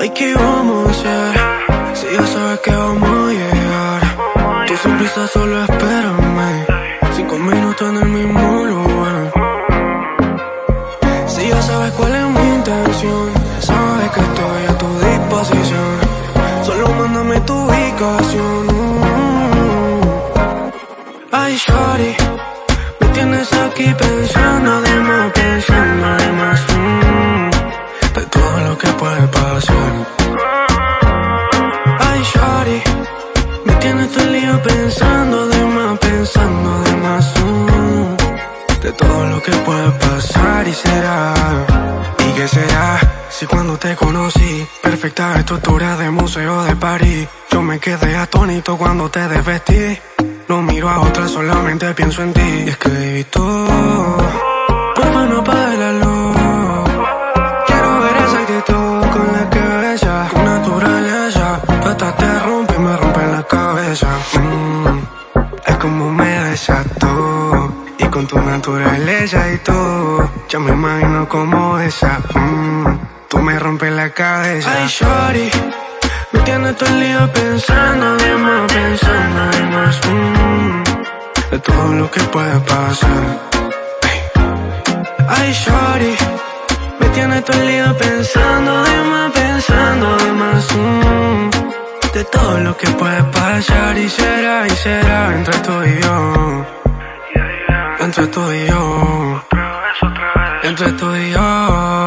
Ay, ¿qué vamos a hacer? Si ya sabes que vamos a llegar. Tu sonrisa solo espérame. Cinco minutos en el mismo lugar. Si ya sabes cuál es mi intención, sabes que estoy a tu disposición. Solo mándame tu ubicación. Ay, shawty, me tienes aquí pensando, además, pensando, me tienes todo el día pensando, además, pensando, además, mm, de todo lo que puede pasar y será. ¿Y qué será? Si cuando te conocí, perfecta estructura de museo de París, yo me quedé atónito cuando te desvestí. No miro a otra, solamente pienso en ti. Y es que baby, tú, porfa no apagues la luz. Quiero ver esa actitud con la que besa, tu naturaleza. Tú con tu naturaleza y tú, yo me imagino como esa. Mm, tú me rompes la cabeza. Ay, shorty. Me tienes todo el día pensando, además, pensando, además, mm, de todo lo que puede pasar. Ay, shorty, me tienes todo el día pensando, además, pensando, además, mm, de todo lo que puede pasar y será, y será entre tú y yo, entre tú y yo, entre tú y yo,